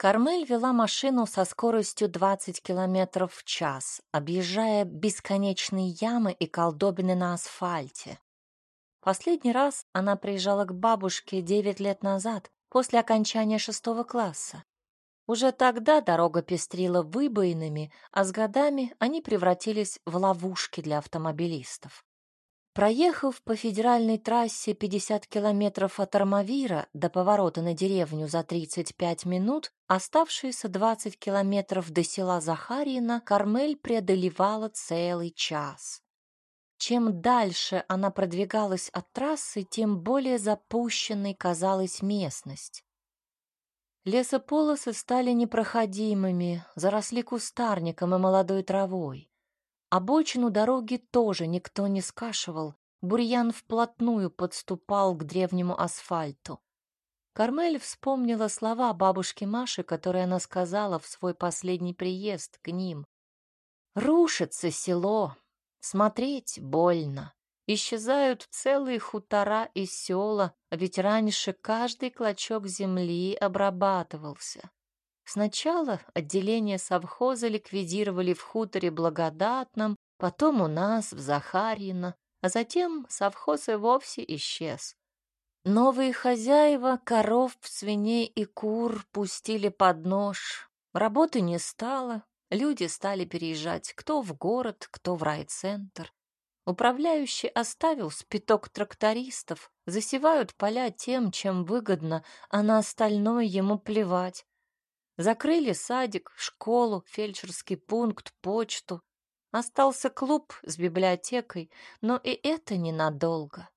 Кармель вела машину со скоростью 20 км в час, объезжая бесконечные ямы и колдобины на асфальте. Последний раз она приезжала к бабушке 9 лет назад, после окончания шестого класса. Уже тогда дорога пестрила выбоинами, а с годами они превратились в ловушки для автомобилистов. Проехав по федеральной трассе 50 километров от Армавира до поворота на деревню за 35 минут, оставшиеся 20 километров до села Захарьино Кармель преодолевала целый час. Чем дальше она продвигалась от трассы, тем более запущенной казалась местность. Лесополосы стали непроходимыми, заросли кустарником и молодой травой. Обочину дороги тоже никто не скашивал, бурьян вплотную подступал к древнему асфальту. Кармель вспомнила слова бабушки Маши, которые она сказала в свой последний приезд к ним. «Рушится село, смотреть больно. Исчезают целые хутора и села, ведь раньше каждый клочок земли обрабатывался. Сначала отделение совхоза ликвидировали в хуторе Благодатном, потом у нас, в Захарьино, а затем совхоз и вовсе исчез. Новые хозяева коров, свиней и кур пустили под нож. Работы не стало, люди стали переезжать кто в город, кто в райцентр. Управляющий оставил спиток трактористов, засевают поля тем, чем выгодно, а на остальное ему плевать. Закрыли садик, школу, фельдшерский пункт, почту. Остался клуб с библиотекой, но и это ненадолго.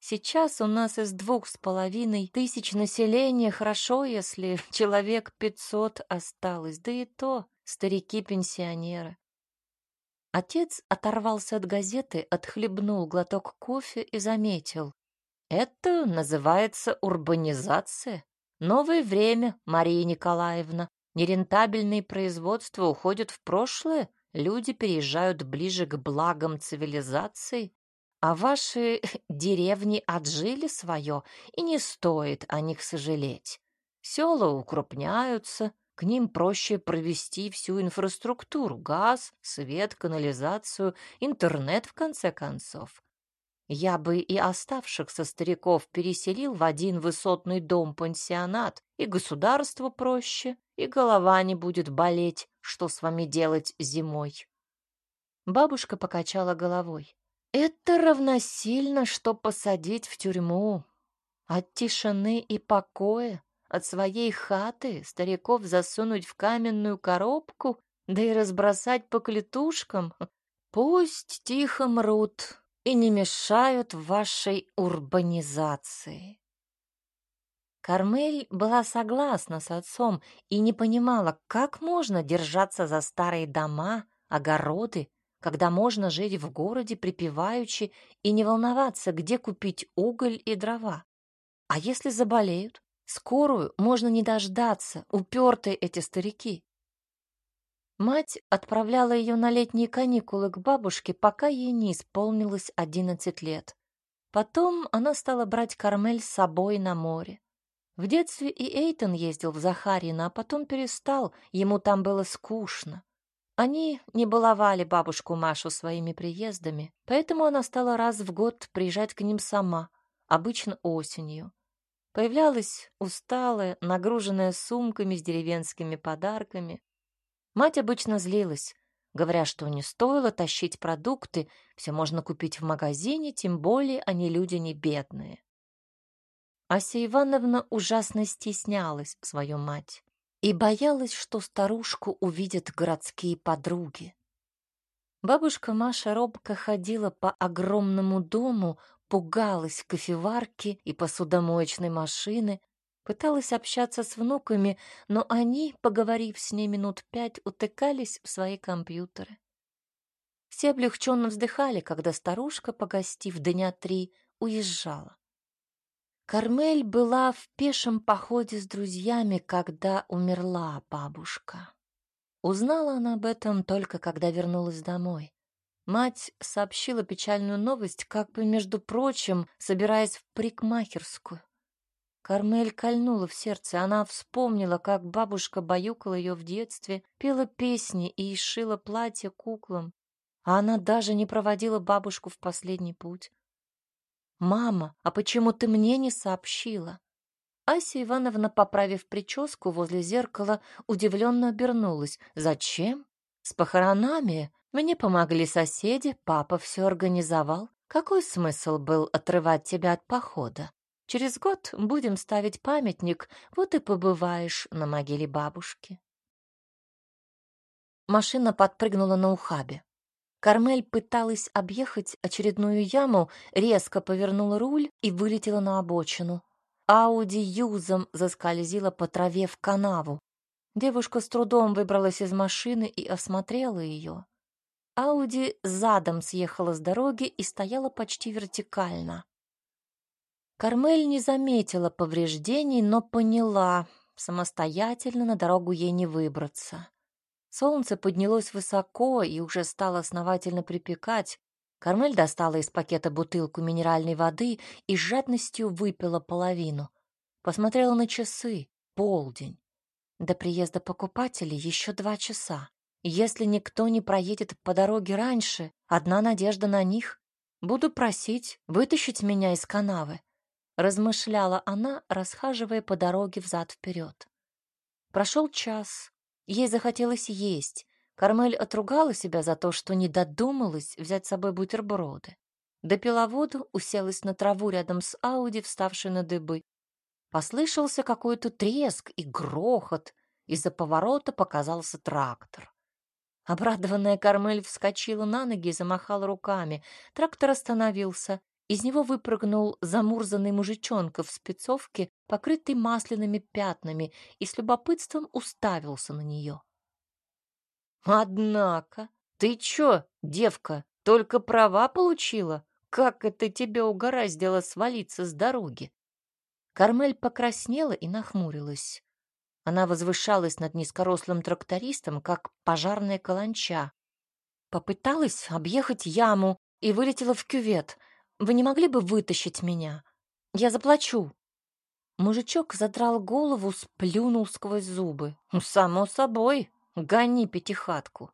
Сейчас у нас из двух с половиной тысяч населения хорошо, если человек пятьсот осталось, да и то старики-пенсионеры. Отец оторвался от газеты, отхлебнул глоток кофе и заметил. Это называется урбанизация. Новое время, Мария Николаевна. Нерентабельные производства уходят в прошлое, люди переезжают ближе к благам цивилизации, а ваши деревни отжили свое, и не стоит о них сожалеть. Села укрупняются, к ним проще провести всю инфраструктуру — газ, свет, канализацию, интернет, в конце концов. Я бы и оставшихся стариков переселил в один высотный дом-пансионат, и государству проще, и голова не будет болеть, что с вами делать зимой. Бабушка покачала головой. Это равносильно, что посадить в тюрьму. От тишины и покоя, от своей хаты стариков засунуть в каменную коробку, да и разбросать по клетушкам. Пусть тихо мрут, и не мешают вашей урбанизации. Кармель была согласна с отцом и не понимала, как можно держаться за старые дома, огороды, когда можно жить в городе припеваючи и не волноваться, где купить уголь и дрова. А если заболеют? Скорую можно не дождаться, упертые эти старики. Мать отправляла ее на летние каникулы к бабушке, пока ей не исполнилось одиннадцать лет. Потом она стала брать Кармель с собой на море. В детстве и Эйтон ездил в Захарьино, а потом перестал, ему там было скучно. Они не баловали бабушку Машу своими приездами, поэтому она стала раз в год приезжать к ним сама, обычно осенью. Появлялась усталая, нагруженная сумками с деревенскими подарками, Мать обычно злилась, говоря, что не стоило тащить продукты, все можно купить в магазине, тем более они люди не бедные. Ася Ивановна ужасно стеснялась свою мать и боялась, что старушку увидят городские подруги. Бабушка Маша робко ходила по огромному дому, пугалась кофеварки и посудомоечной машины, Пыталась общаться с внуками, но они, поговорив с ней минут пять, утыкались в свои компьютеры. Все облегченно вздыхали, когда старушка, погостив дня три, уезжала. Кармель была в пешем походе с друзьями, когда умерла бабушка. Узнала она об этом только когда вернулась домой. Мать сообщила печальную новость, как бы, между прочим, собираясь в парикмахерскую. Кармель кольнула в сердце. Она вспомнила, как бабушка баюкала ее в детстве, пела песни и шила платья куклам. А она даже не проводила бабушку в последний путь. «Мама, а почему ты мне не сообщила?» Ася Ивановна, поправив прическу возле зеркала, удивленно обернулась. «Зачем? С похоронами? Мне помогли соседи, папа все организовал. Какой смысл был отрывать тебя от похода? Через год будем ставить памятник, вот и побываешь на могиле бабушки». Машина подпрыгнула на ухабе. Кармель пыталась объехать очередную яму, резко повернула руль и вылетела на обочину. Ауди юзом заскользила по траве в канаву. Девушка с трудом выбралась из машины и осмотрела ее. Ауди задом съехала с дороги и стояла почти вертикально. Кармель не заметила повреждений, но поняла, самостоятельно на дорогу ей не выбраться. Солнце поднялось высоко и уже стало основательно припекать. Кармель достала из пакета бутылку минеральной воды и с жадностью выпила половину. Посмотрела на часы. Полдень. До приезда покупателей еще два часа. Если никто не проедет по дороге раньше, одна надежда на них. Буду просить вытащить меня из канавы. Размышляла она, расхаживая по дороге взад-вперед. Прошел час, Ей захотелось есть. Кармель отругала себя за то, что не додумалась взять с собой бутерброды. Допила воду, уселась на траву рядом с Ауди, вставшей на дыбы. Послышался какой-то треск и грохот. Из-за поворота показался трактор. Обрадованная Кармель вскочила на ноги и замахала руками. Трактор остановился. Из него выпрыгнул замурзанный мужичонка в спецовке, покрытый масляными пятнами, и с любопытством уставился на нее. «Однако, ты чё, девка, только права получила? Как это тебя угораздило свалиться с дороги?» Кармель покраснела и нахмурилась. Она возвышалась над низкорослым трактористом, как пожарная каланча. Попыталась объехать яму и вылетела в кювет — вы не могли бы вытащить меня? Я заплачу. Мужичок задрал голову, сплюнул сквозь зубы. «Ну, само собой, гони пятихатку.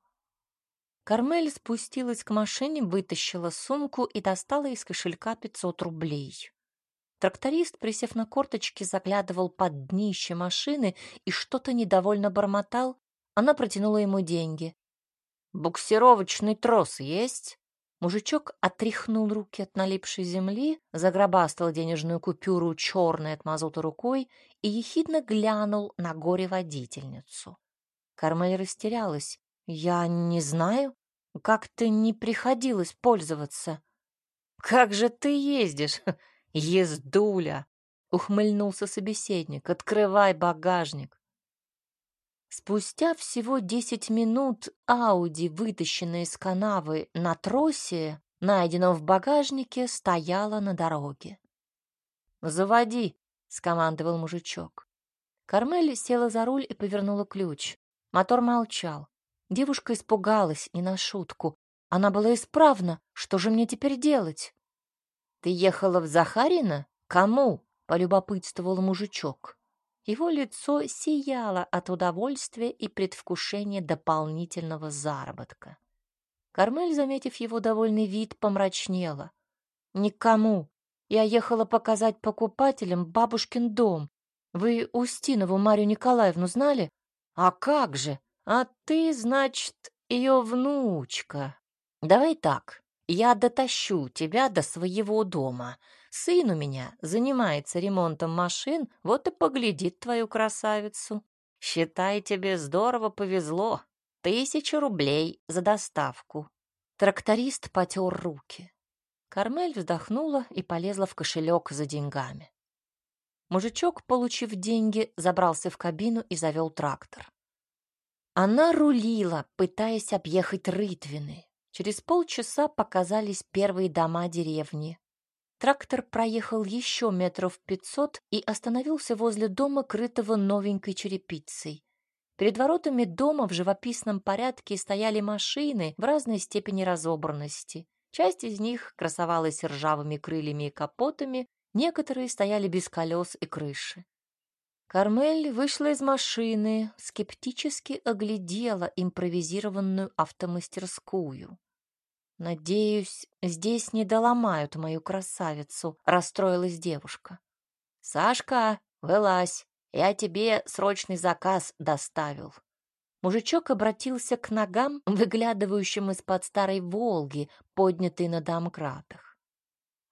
Кармель спустилась к машине, вытащила сумку и достала из кошелька пятьсот рублей. Тракторист, присев на корточки, заглядывал под днище машины и что-то недовольно бормотал. Она протянула ему деньги. «Буксировочный трос есть?» Мужичок отряхнул руки от налипшей земли, загробастал денежную купюру черной от мазута рукой и ехидно глянул на горе-водительницу. Кармель растерялась. «Я не знаю. Как-то не приходилось пользоваться». «Как же ты ездишь, ездуля!» — ухмыльнулся собеседник. «Открывай багажник». Спустя всего десять минут Ауди, вытащенная из канавы на тросе, найденном в багажнике, стояла на дороге. «Заводи», — скомандовал мужичок. Кармель села за руль и повернула ключ. Мотор молчал. Девушка испугалась, не на шутку. Она была исправна. Что же мне теперь делать? «Ты ехала в Захарина? Кому?» — полюбопытствовал мужичок. Его лицо сияло от удовольствия и предвкушения дополнительного заработка. Кармель, заметив его довольный вид, помрачнела. «Никому. Я ехала показать покупателям бабушкин дом. Вы Устинову Марию Николаевну знали? А как же? А ты, значит, ее внучка. Давай так, я дотащу тебя до своего дома. Сын у меня занимается ремонтом машин, вот и поглядит твою красавицу. Считай, тебе здорово повезло. Тысяча рублей за доставку. Тракторист потер руки. Кармель вздохнула и полезла в кошелек за деньгами. Мужичок, получив деньги, забрался в кабину и завел трактор. Она рулила, пытаясь объехать рытвины. Через полчаса показались первые дома деревни. Трактор проехал еще метров пятьсот и остановился возле дома, крытого новенькой черепицей. Перед воротами дома в живописном порядке стояли машины в разной степени разобранности. Часть из них красовалась ржавыми крыльями и капотами, Некоторые стояли без колес и крыши. Кармель вышла из машины, скептически оглядела импровизированную автомастерскую. «Надеюсь, здесь не доломают мою красавицу», — расстроилась девушка. «Сашка, вылазь, я тебе срочный заказ доставил». Мужичок обратился к ногам, выглядывающим из-под старой «Волги», поднятой на домкратах.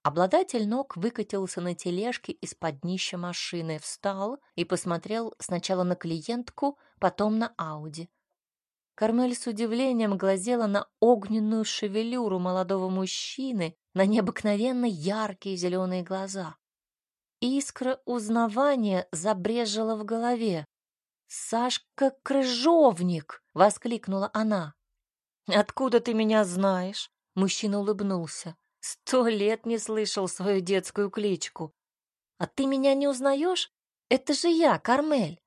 Обладатель ног выкатился на тележке из-под днища машины, встал и посмотрел сначала на клиентку, потом на Ауди. Кармель с удивлением глазела на огненную шевелюру молодого мужчины, на необыкновенно яркие зеленые глаза. Искра узнавания забрежила в голове. «Сашка Крыжовник!» — воскликнула она. «Откуда ты меня знаешь?» — мужчина улыбнулся. «Сто лет не слышал свою детскую кличку. А ты меня не узнаешь? Это же я, Кармель».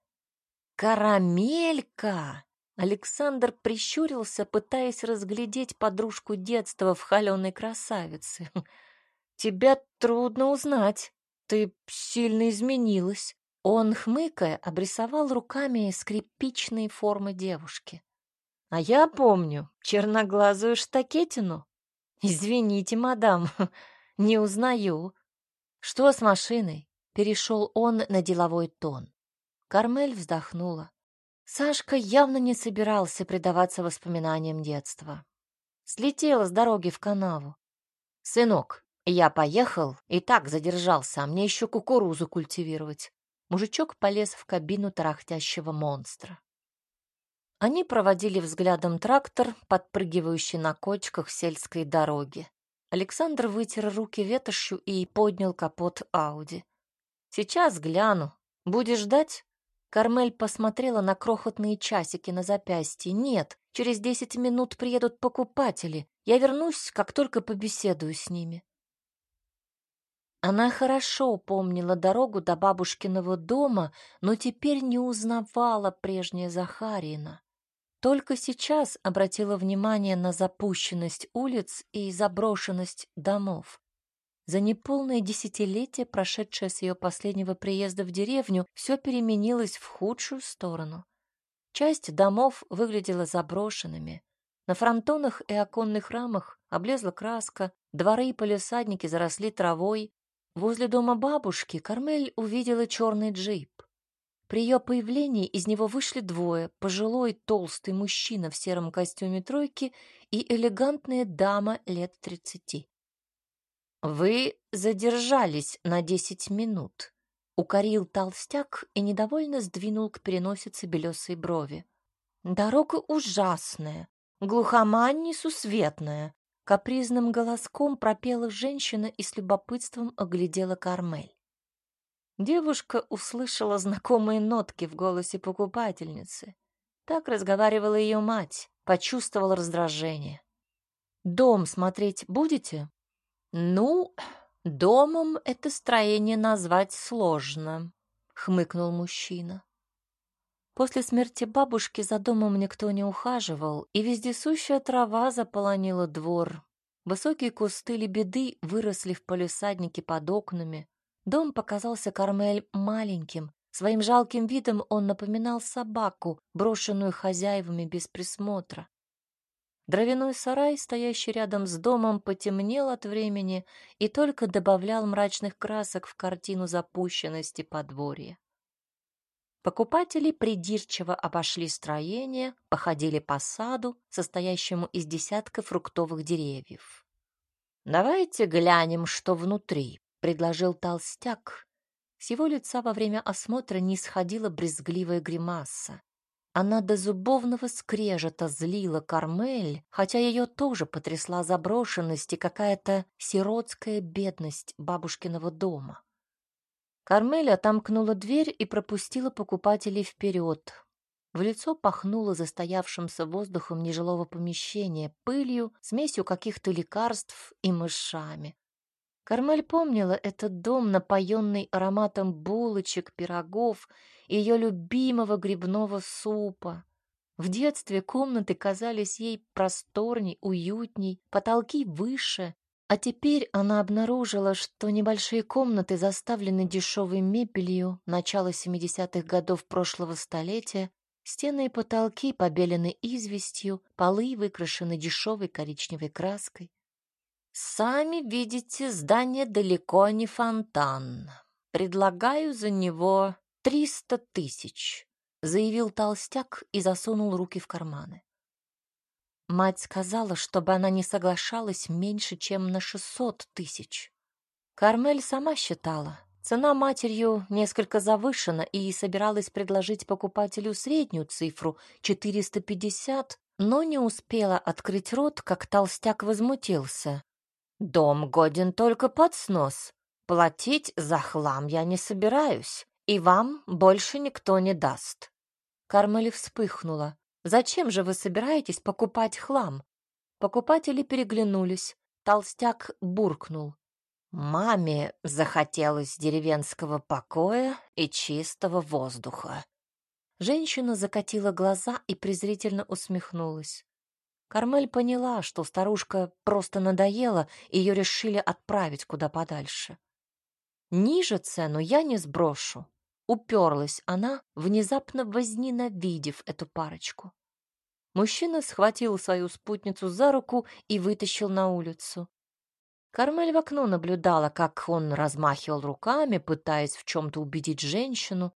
«Карамелька!» Александр прищурился, пытаясь разглядеть подружку детства в холеной красавице. «Тебя трудно узнать. Ты сильно изменилась». Он, хмыкая, обрисовал руками скрипичные формы девушки. «А я помню черноглазую штакетину. Извините, мадам, не узнаю. Что с машиной?» Перешел он на деловой тон. Кармель вздохнула. Сашка явно не собирался предаваться воспоминаниям детства. Слетела с дороги в канаву. «Сынок, я поехал и так задержался, а мне еще кукурузу культивировать». Мужичок полез в кабину тарахтящего монстра. Они проводили взглядом трактор, подпрыгивающий на кочках сельской дороги. Александр вытер руки ветошью и поднял капот Ауди. «Сейчас гляну. Будешь ждать?» Кармель посмотрела на крохотные часики на запястье. «Нет, через десять минут приедут покупатели. Я вернусь, как только побеседую с ними». Она хорошо помнила дорогу до бабушкиного дома, но теперь не узнавала прежнее Захарина. Только сейчас обратила внимание на запущенность улиц и заброшенность домов. За неполное десятилетие, прошедшее с ее последнего приезда в деревню, все переменилось в худшую сторону. Часть домов выглядела заброшенными. На фронтонах и оконных рамах облезла краска, дворы и полисадники заросли травой. Возле дома бабушки Кармель увидела черный джип. При ее появлении из него вышли двое, пожилой толстый мужчина в сером костюме тройки и элегантная дама лет тридцати. «Вы задержались на десять минут», — укорил толстяк и недовольно сдвинул к переносице белесой брови. «Дорога ужасная, глухомань несусветная», — капризным голоском пропела женщина и с любопытством оглядела Кармель. Девушка услышала знакомые нотки в голосе покупательницы. Так разговаривала ее мать, почувствовала раздражение. «Дом смотреть будете?» «Ну, домом это строение назвать сложно», — хмыкнул мужчина. После смерти бабушки за домом никто не ухаживал, и вездесущая трава заполонила двор. Высокие кусты лебеды выросли в полисаднике под окнами. Дом показался Кармель маленьким. Своим жалким видом он напоминал собаку, брошенную хозяевами без присмотра. Дровяной сарай, стоящий рядом с домом, потемнел от времени и только добавлял мрачных красок в картину запущенности подворья. Покупатели придирчиво обошли строение, походили по саду, состоящему из десятка фруктовых деревьев. «Давайте глянем, что внутри», — предложил толстяк. С его лица во время осмотра не сходила брезгливая гримаса. Она до зубовного скрежета злила Кармель, хотя ее тоже потрясла заброшенность и какая-то сиротская бедность бабушкиного дома. Кармель отомкнула дверь и пропустила покупателей вперед. В лицо пахнуло застоявшимся воздухом нежилого помещения, пылью, смесью каких-то лекарств и мышами. Кармель помнила этот дом, напоенный ароматом булочек, пирогов и ее любимого грибного супа. В детстве комнаты казались ей просторней, уютней, потолки выше, А теперь она обнаружила, что небольшие комнаты заставлены дешевой мебелью начала 70-х годов прошлого столетия, стены и потолки побелены известью, полы выкрашены дешевой коричневой краской. «Сами видите, здание далеко не фонтан. Предлагаю за него триста тысяч», — заявил толстяк и засунул руки в карманы. Мать сказала, чтобы она не соглашалась меньше, чем на шестьсот тысяч. Кармель сама считала. Цена матерью несколько завышена и собиралась предложить покупателю среднюю цифру — 450, но не успела открыть рот, как толстяк возмутился. «Дом годен только под снос. Платить за хлам я не собираюсь, и вам больше никто не даст». Кармель вспыхнула. Зачем же вы собираетесь покупать хлам? Покупатели переглянулись. Толстяк буркнул. Маме захотелось деревенского покоя и чистого воздуха. Женщина закатила глаза и презрительно усмехнулась. Кармель поняла, что старушка просто надоела, и ее решили отправить куда подальше. Ниже цену я не сброшу. Уперлась она, внезапно возненавидев эту парочку. Мужчина схватил свою спутницу за руку и вытащил на улицу. Кармель в окно наблюдала, как он размахивал руками, пытаясь в чем-то убедить женщину.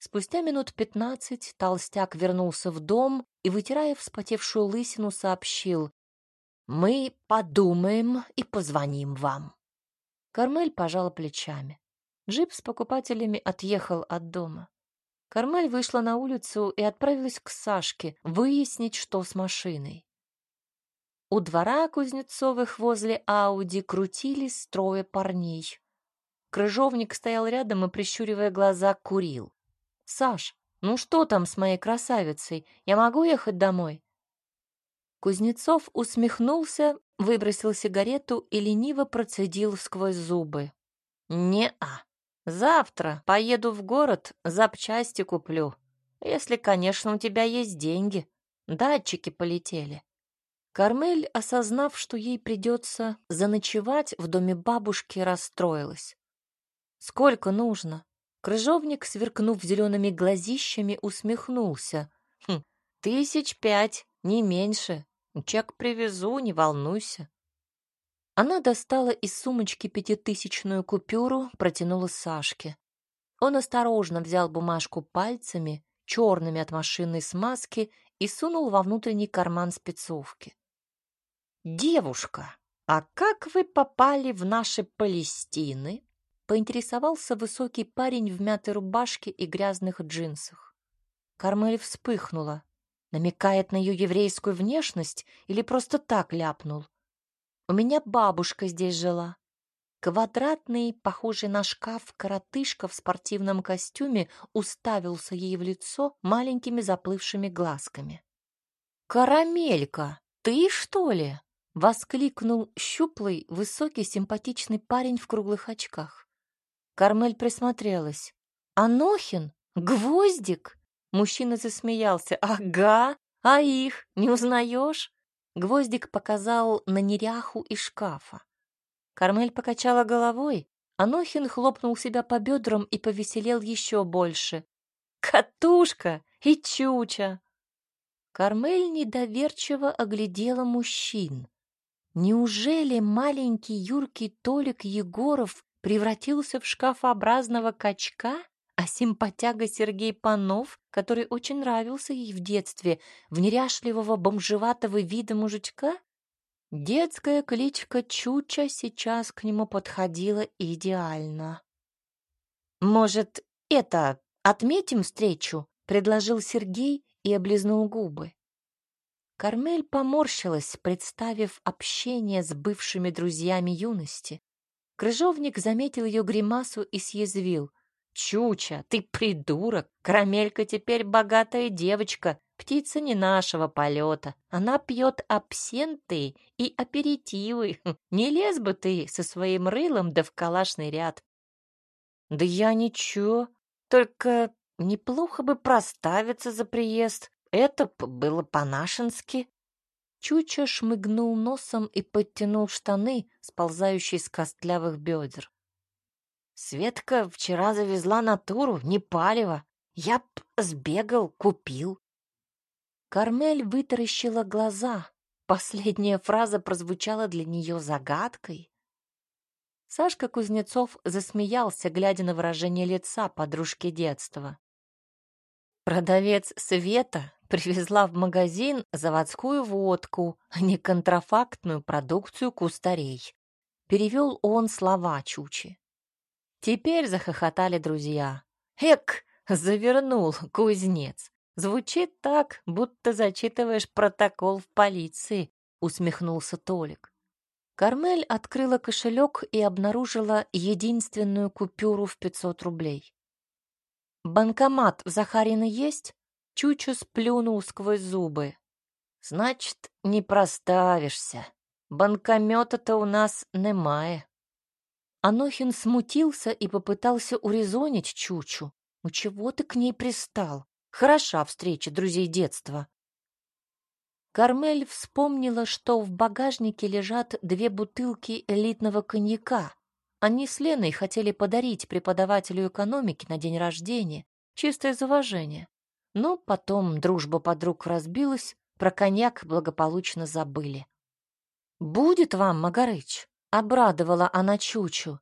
Спустя минут пятнадцать толстяк вернулся в дом и, вытирая вспотевшую лысину, сообщил «Мы подумаем и позвоним вам». Кармель пожала плечами. Джип с покупателями отъехал от дома. Кармель вышла на улицу и отправилась к Сашке выяснить, что с машиной. У двора Кузнецовых возле Ауди крутились трое парней. Крыжовник стоял рядом и, прищуривая глаза, курил. «Саш, ну что там с моей красавицей? Я могу ехать домой?» Кузнецов усмехнулся, выбросил сигарету и лениво процедил сквозь зубы. «Не-а». Завтра поеду в город, запчасти куплю. Если, конечно, у тебя есть деньги. Датчики полетели. Кармель, осознав, что ей придется заночевать в доме бабушки, расстроилась. Сколько нужно? Крыжовник, сверкнув зелеными глазищами, усмехнулся. Хм, тысяч пять, не меньше. Чек привезу, не волнуйся. Она достала из сумочки пятитысячную купюру, протянула Сашке. Он осторожно взял бумажку пальцами, черными от машинной смазки, и сунул во внутренний карман спецовки. «Девушка, а как вы попали в наши Палестины?» Поинтересовался высокий парень в мятой рубашке и грязных джинсах. Кармель вспыхнула. Намекает на ее еврейскую внешность или просто так ляпнул? У меня бабушка здесь жила. Квадратный, похожий на шкаф, коротышка в спортивном костюме уставился ей в лицо маленькими заплывшими глазками. «Карамелька, ты что ли?» — воскликнул щуплый, высокий, симпатичный парень в круглых очках. Кармель присмотрелась. «Анохин? Гвоздик?» Мужчина засмеялся. «Ага, а их не узнаешь?» Гвоздик показал на неряху из шкафа. Кармель покачала головой, а Нохин хлопнул себя по бедрам и повеселел еще больше. «Катушка и чуча!» Кармель недоверчиво оглядела мужчин. Неужели маленький юркий Толик Егоров превратился в шкафообразного качка? А симпатяга Сергей Панов, который очень нравился ей в детстве, в неряшливого бомжеватого вида мужичка? Детская кличка Чуча сейчас к нему подходила идеально. «Может, это, отметим встречу?» — предложил Сергей и облизнул губы. Кармель поморщилась, представив общение с бывшими друзьями юности. Крыжовник заметил ее гримасу и съязвил. Чуча, ты придурок! Карамелька теперь богатая девочка, птица не нашего полета. Она пьет абсенты и аперитивы. Не лез бы ты со своим рылом да в калашный ряд. Да я ничего, только неплохо бы проставиться за приезд. Это было по-нашенски. Чуча шмыгнул носом и подтянул штаны, сползающие с костлявых бедер. Светка вчера завезла натуру, не палево. Я б сбегал, купил. Кармель вытаращила глаза. Последняя фраза прозвучала для нее загадкой. Сашка Кузнецов засмеялся, глядя на выражение лица подружки детства. Продавец Света привезла в магазин заводскую водку, а не контрафактную продукцию кустарей. Перевел он слова Чучи. Теперь захохотали друзья. «Эк!» — завернул кузнец. «Звучит так, будто зачитываешь протокол в полиции», — усмехнулся Толик. Кармель открыла кошелек и обнаружила единственную купюру в 500 рублей. «Банкомат в Захарина есть?» Чучу сплюнул сквозь зубы. «Значит, не проставишься. Банкомета-то у нас немає». Анохин смутился и попытался урезонить Чучу. «Ну чего ты к ней пристал? Хороша встреча друзей детства». Кармель вспомнила, что в багажнике лежат две бутылки элитного коньяка, они с Леной хотели подарить преподавателю экономики на день рождения, чистое из уважения. Но потом дружба подруг разбилась, про коньяк благополучно забыли. «Будет вам, Магарыч», — обрадовала она Чучу,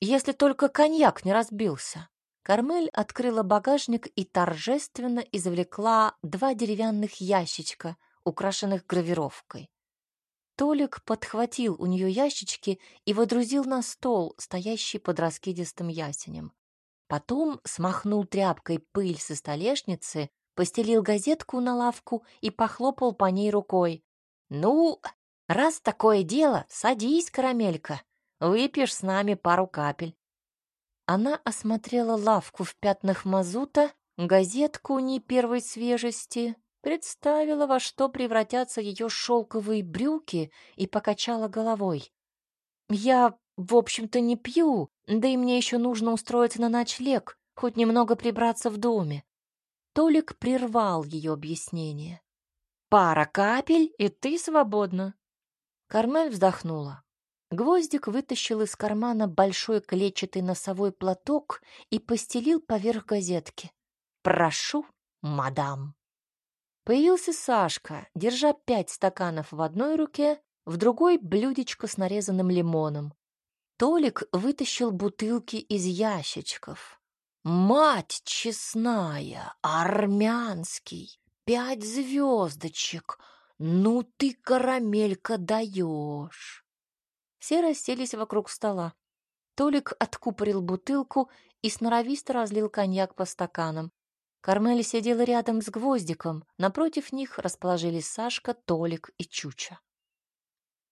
«если только коньяк не разбился». Кармель открыла багажник и торжественно извлекла два деревянных ящичка, украшенных гравировкой. Толик подхватил у нее ящички и водрузил на стол, стоящий под раскидистым ясенем. Потом смахнул тряпкой пыль со столешницы, постелил газетку на лавку и похлопал по ней рукой. «Ну, раз такое дело, садись, карамелька, выпьешь с нами пару капель». Она осмотрела лавку в пятнах мазута, газетку не первой свежести, представила, во что превратятся ее шелковые брюки, и покачала головой. «Я, в общем-то, не пью, да и мне еще нужно устроиться на ночлег, хоть немного прибраться в доме». Толик прервал ее объяснение. «Пара капель, и ты свободна». Кармель вздохнула. Гвоздик вытащил из кармана большой клетчатый носовой платок и постелил поверх газетки. «Прошу, мадам». Появился Сашка, держа пять стаканов в одной руке, в другой — блюдечко с нарезанным лимоном. Толик вытащил бутылки из ящичков. «Мать честная, армянский, пять звездочек, ну ты, карамелька, даешь!» Все расселись вокруг стола. Толик откупорил бутылку и сноровисто разлил коньяк по стаканам. Кармель сидела рядом с Гвоздиком, напротив них расположились Сашка, Толик и Чуча.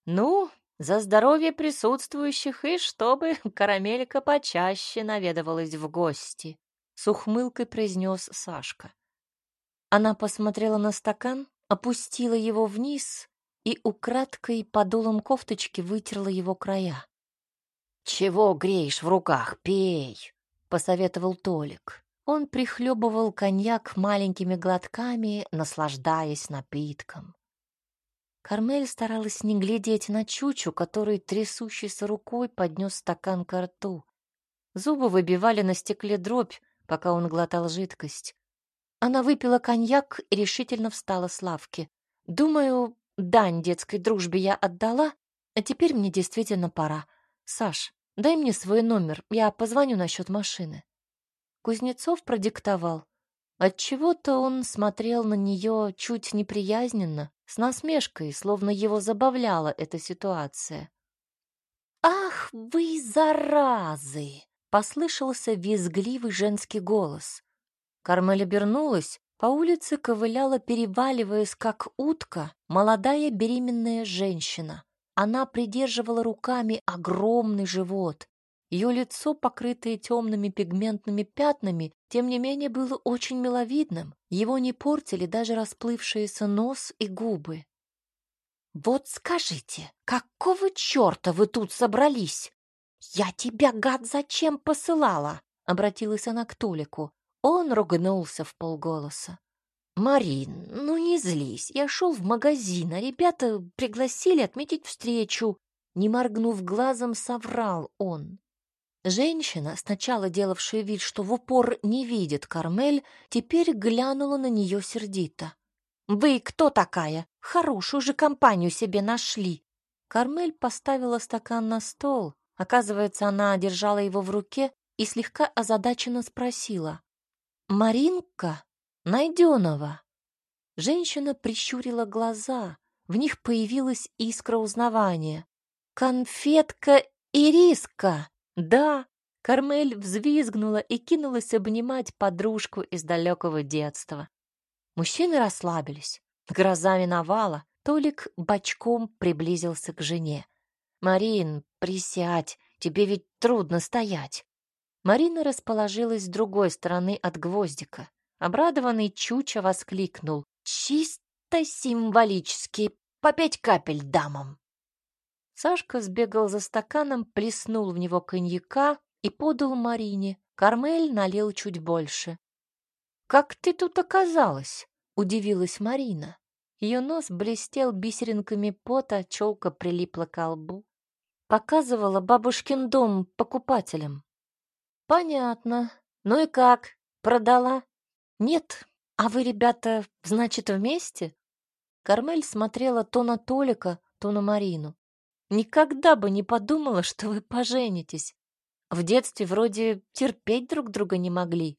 «Ну, за здоровье присутствующих и чтобы карамелька почаще наведывалась в гости», — с ухмылкой произнес Сашка. Она посмотрела на стакан, опустила его вниз и украдкой подолом кофточки вытерла его края. «Чего греешь в руках? Пей!» — посоветовал Толик. Он прихлебывал коньяк маленькими глотками, наслаждаясь напитком. Кармель старалась не глядеть на Чучу, который трясущейся рукой поднес стакан к рту. Зубы выбивали на стекле дробь, пока он глотал жидкость. Она выпила коньяк и решительно встала с лавки. «Думаю, дань детской дружбе я отдала, а теперь мне действительно пора. Саш, дай мне свой номер, я позвоню насчет машины». Кузнецов продиктовал. Отчего-то он смотрел на нее чуть неприязненно, с насмешкой, словно его забавляла эта ситуация. «Ах вы, заразы!» — послышался визгливый женский голос. Кармель обернулась, по улице ковыляла, переваливаясь, как утка, молодая беременная женщина. Она придерживала руками огромный живот, ее лицо, покрытое темными пигментными пятнами, тем не менее было очень миловидным. Его не портили даже расплывшиеся нос и губы. «Вот скажите, какого черта вы тут собрались? Я тебя, гад, зачем посылала?» — обратилась она к Толику. Он ругнулся в полголоса. Марин, ну не злись. Я шел в магазин, а ребята пригласили отметить встречу. Не моргнув глазом, соврал он. Женщина, сначала делавшая вид, что в упор не видит Кармель, теперь глянула на нее сердито. «Вы кто такая? Хорошую же компанию себе нашли!» Кармель поставила стакан на стол. Оказывается, она держала его в руке и слегка озадаченно спросила. «Маринка Найденова?» Женщина прищурила глаза. В них появилась искра узнавания. «Конфетка Ириска!» «Да!» Кармель взвизгнула и кинулась обнимать подружку из далекого детства. Мужчины расслабились. Гроза миновала. Толик бочком приблизился к жене. «Марин, присядь, тебе ведь трудно стоять». Марина расположилась с другой стороны от гвоздика. Обрадованный Чуча воскликнул. «Чисто символически, по пять капель дамам!» Сашка сбегал за стаканом, плеснул в него коньяка и подал Марине. Кармель налил чуть больше. «Как ты тут оказалась?» — удивилась Марина. Ее нос блестел бисеринками пота, челка прилипла к лбу. Показывала бабушкин дом покупателям. «Понятно. Ну и как? Продала?» «Нет. А вы, ребята, значит, вместе?» Кармель смотрела то на Толика, то на Марину. Никогда бы не подумала, что вы поженитесь. В детстве вроде терпеть друг друга не могли.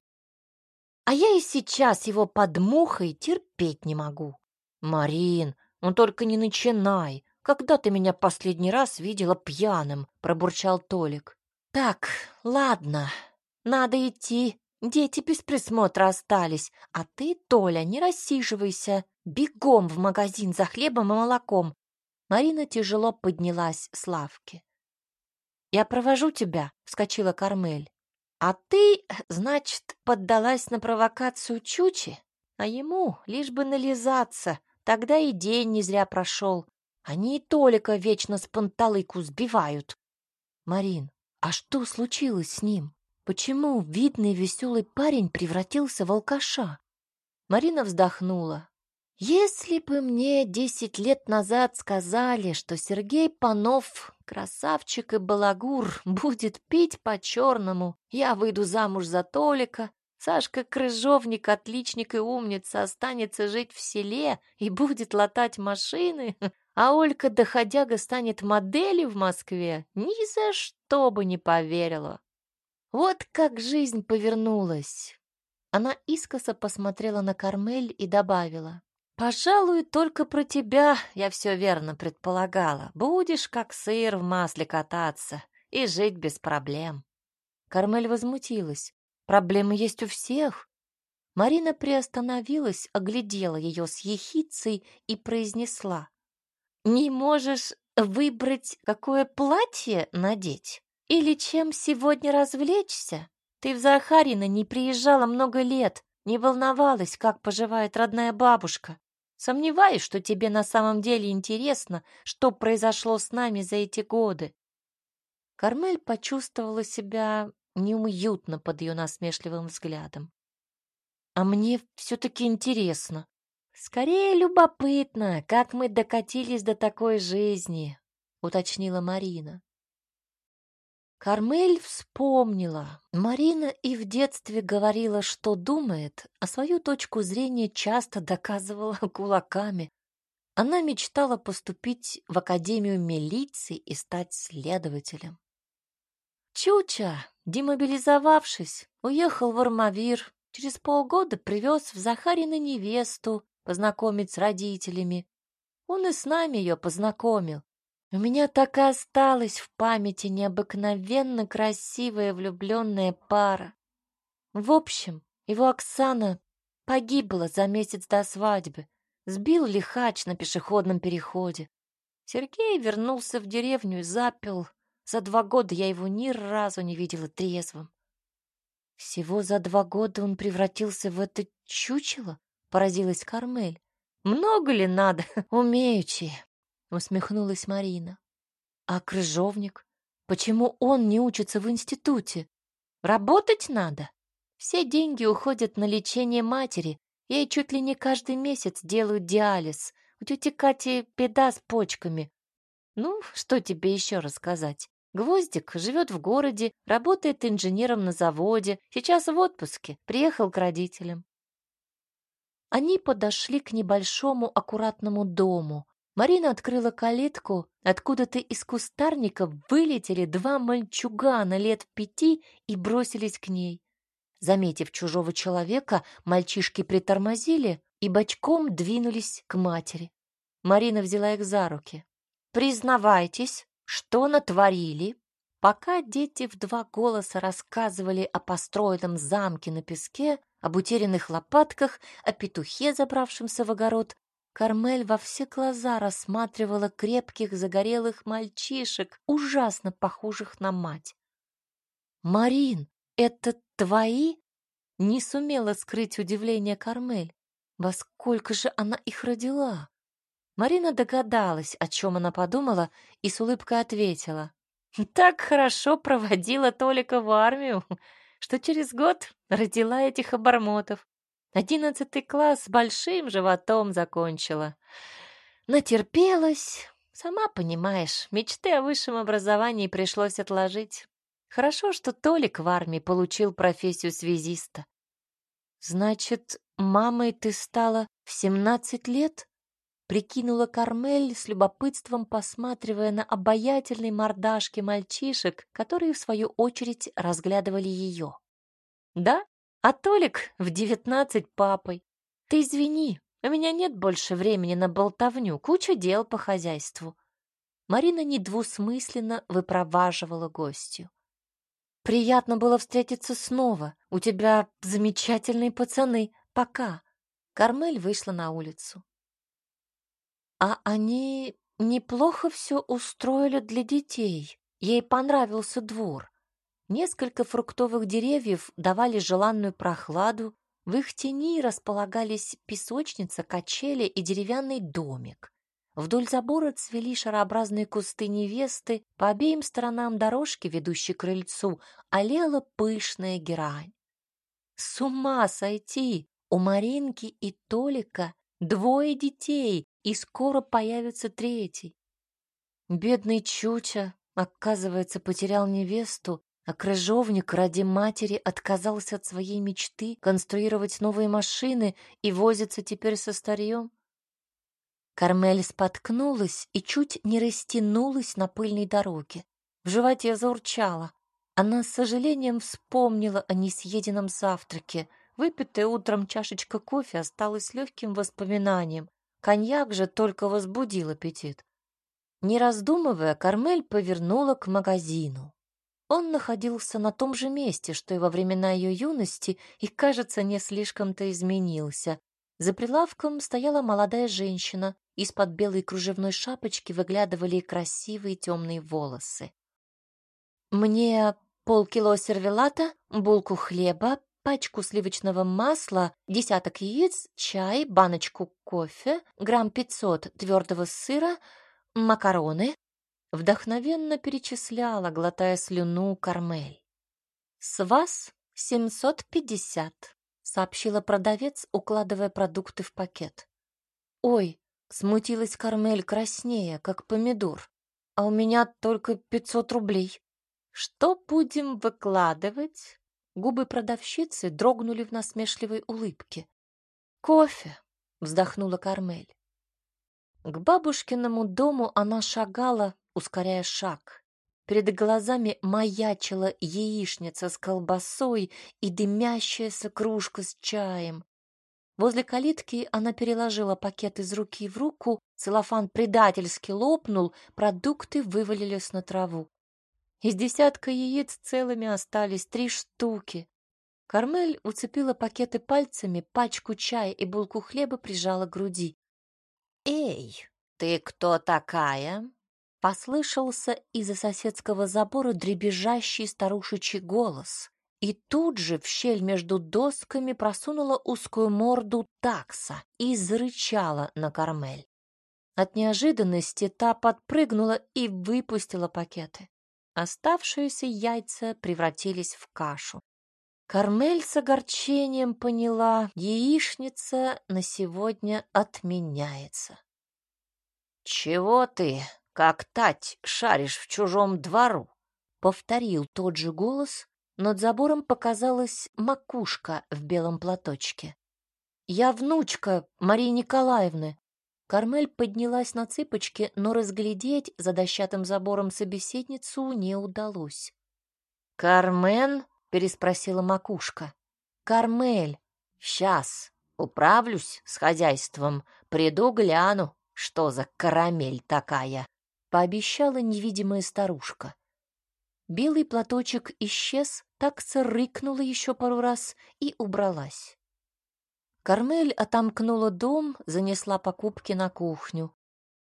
А я и сейчас его под мухой терпеть не могу. Марин, ну только не начинай. Когда ты меня последний раз видела пьяным? Пробурчал Толик. Так, ладно, надо идти. Дети без присмотра остались. А ты, Толя, не рассиживайся. Бегом в магазин за хлебом и молоком. Марина тяжело поднялась с лавки. «Я провожу тебя», — вскочила Кармель. «А ты, значит, поддалась на провокацию Чучи? А ему лишь бы нализаться, тогда и день не зря прошел. Они и Толика вечно с панталыку сбивают». «Марин, а что случилось с ним? Почему видный веселый парень превратился в алкаша?» Марина вздохнула. Если бы мне десять лет назад сказали, что Сергей Панов, красавчик и балагур, будет пить по-черному, я выйду замуж за Толика, Сашка Крыжовник, отличник и умница, останется жить в селе и будет латать машины, а Олька Доходяга станет моделью в Москве, ни за что бы не поверила. Вот как жизнь повернулась. Она искоса посмотрела на Кармель и добавила. «Пожалуй, только про тебя я все верно предполагала. Будешь как сыр в масле кататься и жить без проблем». Кармель возмутилась. «Проблемы есть у всех». Марина приостановилась, оглядела ее с ехицей и произнесла. «Не можешь выбрать, какое платье надеть? Или чем сегодня развлечься? Ты в Захарина не приезжала много лет, не волновалась, как поживает родная бабушка. Сомневаюсь, что тебе на самом деле интересно, что произошло с нами за эти годы. Кармель почувствовала себя неуютно под ее насмешливым взглядом. А мне все-таки интересно. Скорее любопытно, как мы докатились до такой жизни, уточнила Марина. Кармель вспомнила. Марина и в детстве говорила, что думает, а свою точку зрения часто доказывала кулаками. Она мечтала поступить в Академию милиции и стать следователем. Чуча, демобилизовавшись, уехал в Армавир. Через полгода привез в Захарина невесту познакомить с родителями. Он и с нами ее познакомил. У меня так и осталась в памяти необыкновенно красивая влюбленная пара. В общем, его Оксана погибла за месяц до свадьбы. Сбил лихач на пешеходном переходе. Сергей вернулся в деревню и запил. За два года я его ни разу не видела трезвым. Всего за два года он превратился в это чучело? Поразилась Кармель. Много ли надо, умеючи? Усмехнулась Марина. А крыжовник? Почему он не учится в институте? Работать надо. Все деньги уходят на лечение матери, Ей чуть ли не каждый месяц делают диализ. У тети Кати беда с почками. Ну, что тебе еще рассказать? Гвоздик живет в городе, работает инженером на заводе, сейчас в отпуске, приехал к родителям. Они подошли к небольшому аккуратному дому. Марина открыла калитку, откуда-то из кустарника вылетели два мальчугана лет пяти и бросились к ней. Заметив чужого человека, мальчишки притормозили и бочком двинулись к матери. Марина взяла их за руки. «Признавайтесь, что натворили?» Пока дети в два голоса рассказывали о построенном замке на песке, об утерянных лопатках, о петухе, забравшемся в огород, Кармель во все глаза рассматривала крепких загорелых мальчишек, ужасно похожих на мать. «Марин, это твои?» Не сумела скрыть удивление Кармель. Во сколько же она их родила? Марина догадалась, о чем она подумала, и с улыбкой ответила. «Так хорошо проводила Толика в армию, что через год родила этих обормотов. Одиннадцатый класс с большим животом закончила. Натерпелась. Сама понимаешь, мечты о высшем образовании пришлось отложить. Хорошо, что Толик в армии получил профессию связиста. Значит, мамой ты стала в семнадцать лет? Прикинула Кармель с любопытством, посматривая на обаятельные мордашки мальчишек, которые, в свою очередь, разглядывали ее. «Да, а Толик в девятнадцать папой. Ты извини, у меня нет больше времени на болтовню, куча дел по хозяйству». Марина недвусмысленно выпроваживала гостью. «Приятно было встретиться снова. У тебя замечательные пацаны. Пока». Кармель вышла на улицу. А они неплохо все устроили для детей. Ей понравился двор. Несколько фруктовых деревьев давали желанную прохладу, в их тени располагались песочница, качели и деревянный домик. Вдоль забора цвели шарообразные кусты невесты, по обеим сторонам дорожки, ведущей к крыльцу, олела пышная герань. С ума сойти! У Маринки и Толика двое детей, и скоро появится третий. Бедный Чуча, оказывается, потерял невесту, а крыжовник ради матери отказался от своей мечты конструировать новые машины и возится теперь со старьем. Кармель споткнулась и чуть не растянулась на пыльной дороге. В животе заурчала. Она с сожалением вспомнила о несъеденном завтраке. Выпитая утром чашечка кофе осталась легким воспоминанием. Коньяк же только возбудил аппетит. Не раздумывая, Кармель повернула к магазину. Он находился на том же месте, что и во времена ее юности, и, кажется, не слишком-то изменился. За прилавком стояла молодая женщина, из-под белой кружевной шапочки выглядывали красивые темные волосы. «Мне полкило сервелата, булку хлеба, пачку сливочного масла, десяток яиц, чай, баночку кофе, грамм пятьсот твердого сыра, макароны. Вдохновенно перечисляла, глотая слюну, Кармель. «С вас семьсот пятьдесят», — сообщила продавец, укладывая продукты в пакет. «Ой», — смутилась Кармель краснее, как помидор, «а у меня только пятьсот рублей». «Что будем выкладывать?» Губы продавщицы дрогнули в насмешливой улыбке. «Кофе!» — вздохнула Кармель. К бабушкиному дому она шагала, ускоряя шаг. Перед глазами маячила яичница с колбасой и дымящаяся кружка с чаем. Возле калитки она переложила пакет из руки в руку, целлофан предательски лопнул, продукты вывалились на траву. Из десятка яиц целыми остались три штуки. Кармель уцепила пакеты пальцами, пачку чая и булку хлеба прижала к груди. «Эй, ты кто такая?» Послышался из-за соседского забора дребезжащий старушечий голос. И тут же в щель между досками просунула узкую морду такса и зарычала на Кармель. От неожиданности та подпрыгнула и выпустила пакеты. Оставшиеся яйца превратились в кашу. Кармель с огорчением поняла, яичница на сегодня отменяется. «Чего ты, как тать, шаришь в чужом двору?» — повторил тот же голос. Над забором показалась макушка в белом платочке. «Я внучка Марии Николаевны». Кармель поднялась на цыпочки, но разглядеть за дощатым забором собеседницу не удалось. «Кармен?» — переспросила макушка. «Кармель, сейчас управлюсь с хозяйством, приду гляну, что за карамель такая», — пообещала невидимая старушка. Белый платочек исчез, такса рыкнула еще пару раз и убралась. Кармель отомкнула дом, занесла покупки на кухню.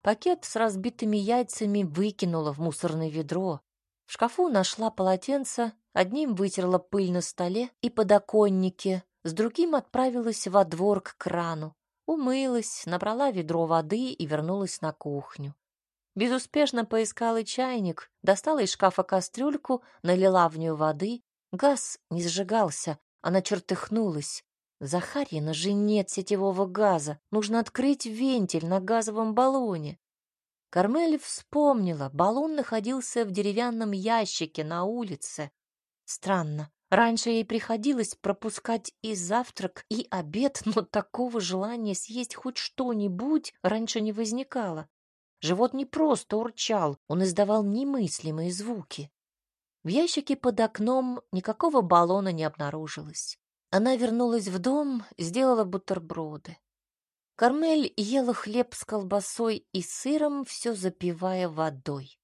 Пакет с разбитыми яйцами выкинула в мусорное ведро. В шкафу нашла полотенце, одним вытерла пыль на столе и подоконнике, с другим отправилась во двор к крану. Умылась, набрала ведро воды и вернулась на кухню. Безуспешно поискала чайник, достала из шкафа кастрюльку, налила в нее воды. Газ не сжигался, она чертыхнулась. Захарьина же нет сетевого газа, нужно открыть вентиль на газовом баллоне. Кармель вспомнила, баллон находился в деревянном ящике на улице. Странно, раньше ей приходилось пропускать и завтрак, и обед, но такого желания съесть хоть что-нибудь раньше не возникало. Живот не просто урчал, он издавал немыслимые звуки. В ящике под окном никакого баллона не обнаружилось. Она вернулась в дом, сделала бутерброды. Кармель ела хлеб с колбасой и сыром, все запивая водой.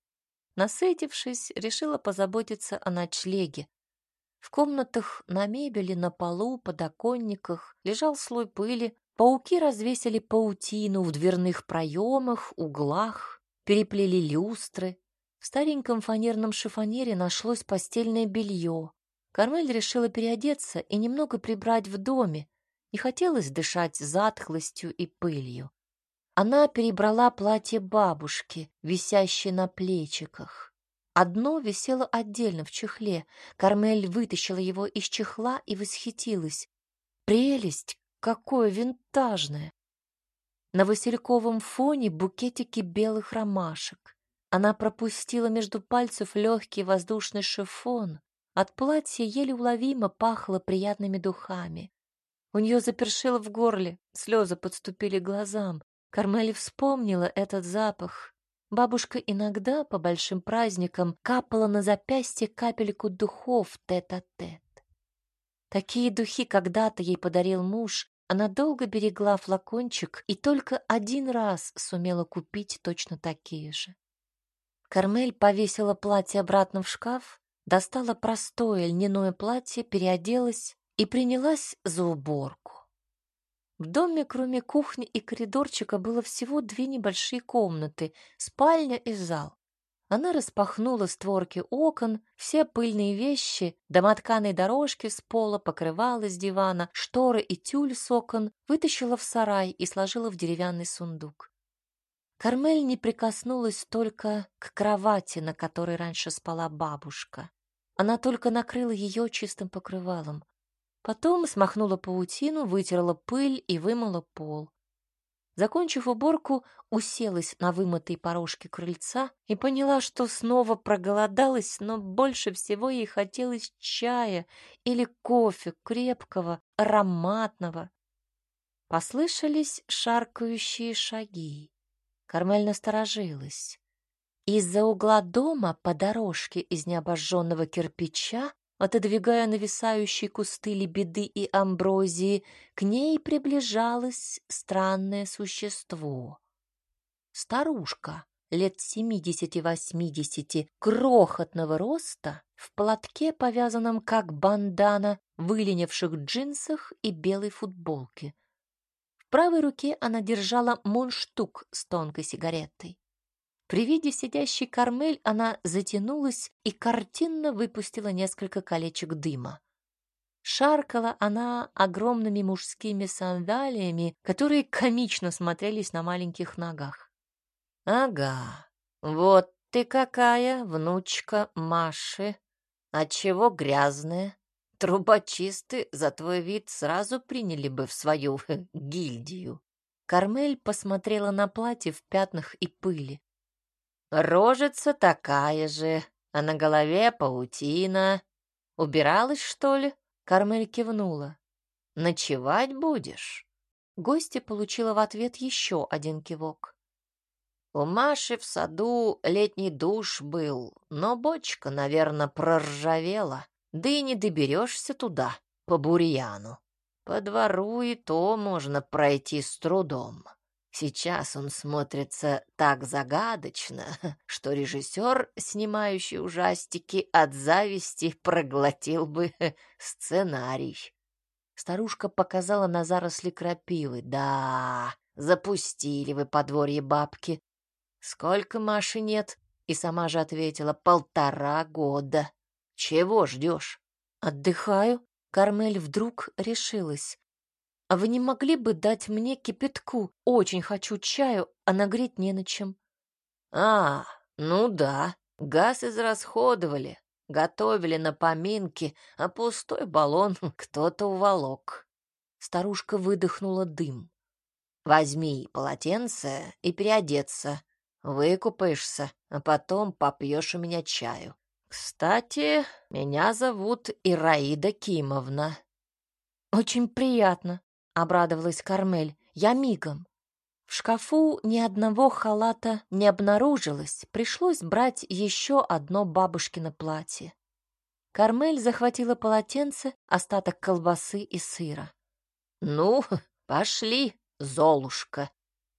Насытившись, решила позаботиться о ночлеге. В комнатах на мебели, на полу, подоконниках лежал слой пыли, Пауки развесили паутину в дверных проемах, углах, переплели люстры. В стареньком фанерном шифонере нашлось постельное белье. Кармель решила переодеться и немного прибрать в доме. Не хотелось дышать затхлостью и пылью. Она перебрала платье бабушки, висящее на плечиках. Одно висело отдельно в чехле. Кармель вытащила его из чехла и восхитилась. Прелесть, Какое винтажное! На васильковом фоне букетики белых ромашек. Она пропустила между пальцев легкий воздушный шифон. От платья еле уловимо пахло приятными духами. У нее запершило в горле, слезы подступили к глазам. Кармели вспомнила этот запах. Бабушка иногда по большим праздникам капала на запястье капельку духов тет-а-тет. -тет. Такие духи когда-то ей подарил муж, она долго берегла флакончик и только один раз сумела купить точно такие же. Кармель повесила платье обратно в шкаф, достала простое льняное платье, переоделась и принялась за уборку. В доме, кроме кухни и коридорчика, было всего две небольшие комнаты — спальня и зал. Она распахнула створки окон, все пыльные вещи, домотканые дорожки с пола, покрывала с дивана, шторы и тюль с окон вытащила в сарай и сложила в деревянный сундук. Кармель не прикоснулась только к кровати, на которой раньше спала бабушка. Она только накрыла ее чистым покрывалом. Потом смахнула паутину, вытерла пыль и вымыла пол. Закончив уборку, уселась на вымытой порожке крыльца и поняла, что снова проголодалась, но больше всего ей хотелось чая или кофе крепкого, ароматного. Послышались шаркающие шаги. Кармель насторожилась. Из-за угла дома по дорожке из необожженного кирпича Отодвигая нависающие кусты лебеды и амброзии, к ней приближалось странное существо. Старушка, лет семидесяти-восьмидесяти, крохотного роста, в платке, повязанном как бандана, выленивших джинсах и белой футболке. В правой руке она держала мундштук с тонкой сигаретой. При виде сидящей Кармель она затянулась и картинно выпустила несколько колечек дыма. Шаркала она огромными мужскими сандалиями, которые комично смотрелись на маленьких ногах. «Ага, вот ты какая, внучка Маши. Отчего грязная? Трубочисты за твой вид сразу приняли бы в свою гильдию. Кармель посмотрела на платье в пятнах и пыли. Рожица такая же, а на голове паутина. Убиралась, что ли? Кармель кивнула. Ночевать будешь? Гостья получила в ответ еще один кивок. У Маши в саду летний душ был, но бочка, наверное, проржавела, да и не доберешься туда, по бурьяну. По двору и то можно пройти с трудом. Сейчас он смотрится так загадочно, что режиссер, снимающий ужастики, от зависти проглотил бы сценарий. Старушка показала на заросли крапивы. Да, запустили вы подворье бабки. «Сколько Маши нет?» И сама же ответила, «Полтора года». «Чего ждешь?» «Отдыхаю». Кармель вдруг решилась. «А вы не могли бы дать мне кипятку? Очень хочу чаю, а нагреть не на чем». «А, ну да, газ израсходовали, готовили на поминки, а пустой баллон кто-то уволок». Старушка выдохнула дым. «Возьми полотенце и переодеться. Выкупаешься, а потом попьешь у меня чаю. Кстати, меня зовут Ираида Кимовна. Очень приятно, обрадовалась Кармель. Я мигом. В шкафу ни одного халата не обнаружилось, пришлось брать еще одно бабушкино платье. Кармель захватила полотенце, остаток колбасы и сыра. «Ну, пошли, Золушка!»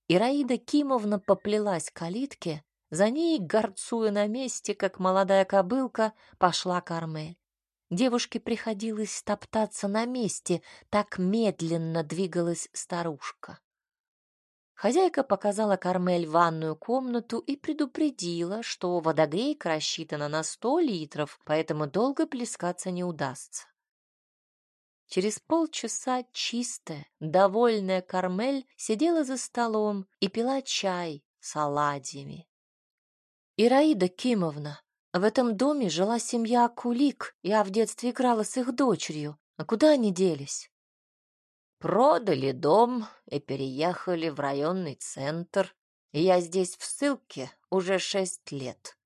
Ираида Кимовна поплелась к калитке, за ней, горцуя на месте, как молодая кобылка, пошла Кармель. Девушке приходилось топтаться на месте, так медленно двигалась старушка. Хозяйка показала Кармель ванную комнату и предупредила, что водогрейка рассчитана на сто литров, поэтому долго плескаться не удастся. Через полчаса чистая, довольная Кармель сидела за столом и пила чай с оладьями. «Ираида Кимовна, в этом доме жила семья Кулик, я в детстве играла с их дочерью. А куда они делись?» «Продали дом и переехали в районный центр. Я здесь в ссылке уже шесть лет».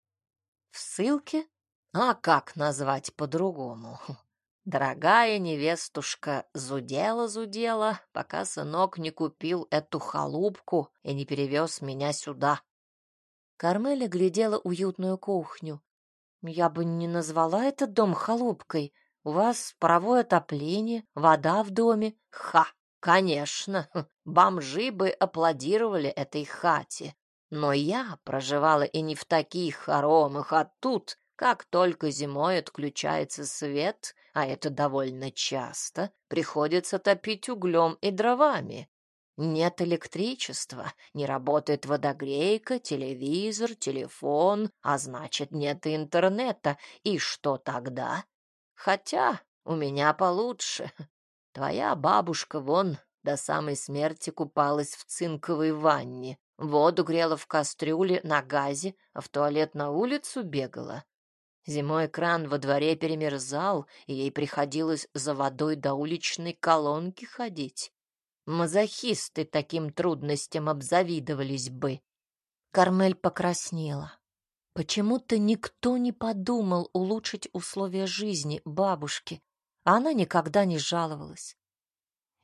«В ссылке? А как назвать по-другому?» Дорогая невестушка зудела-зудела, пока сынок не купил эту халупку и не перевез меня сюда. Кармеля глядела уютную кухню. Я бы не назвала этот дом халупкой. У вас паровое отопление, вода в доме. Ха, конечно, бомжи бы аплодировали этой хате. Но я проживала и не в таких хоромах, а тут, как только зимой отключается свет, а это довольно часто, приходится топить углем и дровами. Нет электричества, не работает водогрейка, телевизор, телефон, а значит, нет интернета. И что тогда? Хотя у меня получше. Твоя бабушка вон до самой смерти купалась в цинковой ванне, воду грела в кастрюле на газе, а в туалет на улицу бегала. Зимой кран во дворе перемерзал, и ей приходилось за водой до уличной колонки ходить. Мазохисты таким трудностям обзавидовались бы. Кармель покраснела. Почему-то никто не подумал улучшить условия жизни бабушки, а она никогда не жаловалась.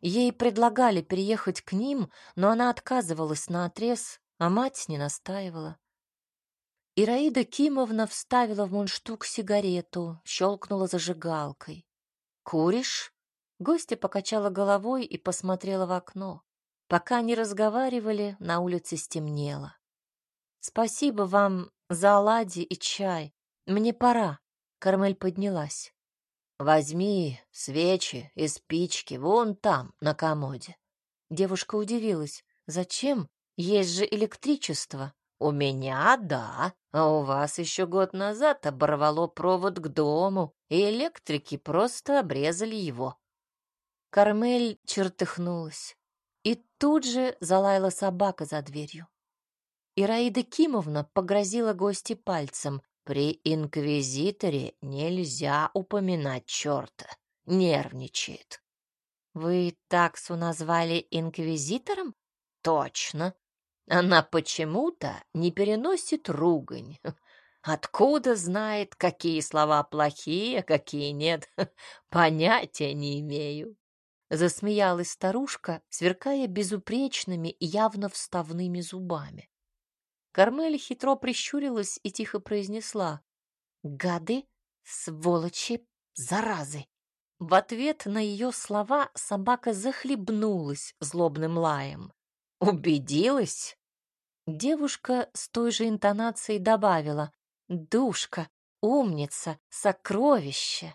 Ей предлагали переехать к ним, но она отказывалась на отрез, а мать не настаивала. Ираида Кимовна вставила в мундштук сигарету, щелкнула зажигалкой. «Куришь?» Гостья покачала головой и посмотрела в окно. Пока они разговаривали, на улице стемнело. «Спасибо вам за оладьи и чай. Мне пора». Кармель поднялась. «Возьми свечи и спички вон там, на комоде». Девушка удивилась. «Зачем? Есть же электричество». «У меня — да, а у вас еще год назад оборвало провод к дому, и электрики просто обрезали его». Кармель чертыхнулась, и тут же залаяла собака за дверью. Ираида Кимовна погрозила гости пальцем. «При инквизиторе нельзя упоминать черта. нервничает. Вы таксу назвали инквизитором? Точно. Она почему-то не переносит ругань. Откуда знает, какие слова плохие, а какие нет? Понятия не имею. Засмеялась старушка, сверкая безупречными явно вставными зубами. Кармель хитро прищурилась и тихо произнесла. «Гады, сволочи, заразы!» В ответ на ее слова собака захлебнулась злобным лаем. «Убедилась?» Девушка с той же интонацией добавила. «Душка, умница, сокровище!»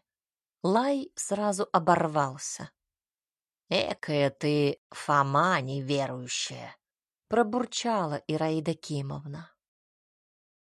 Лай сразу оборвался. «Экая ты, Фома неверующая!» Пробурчала Ираида Кимовна.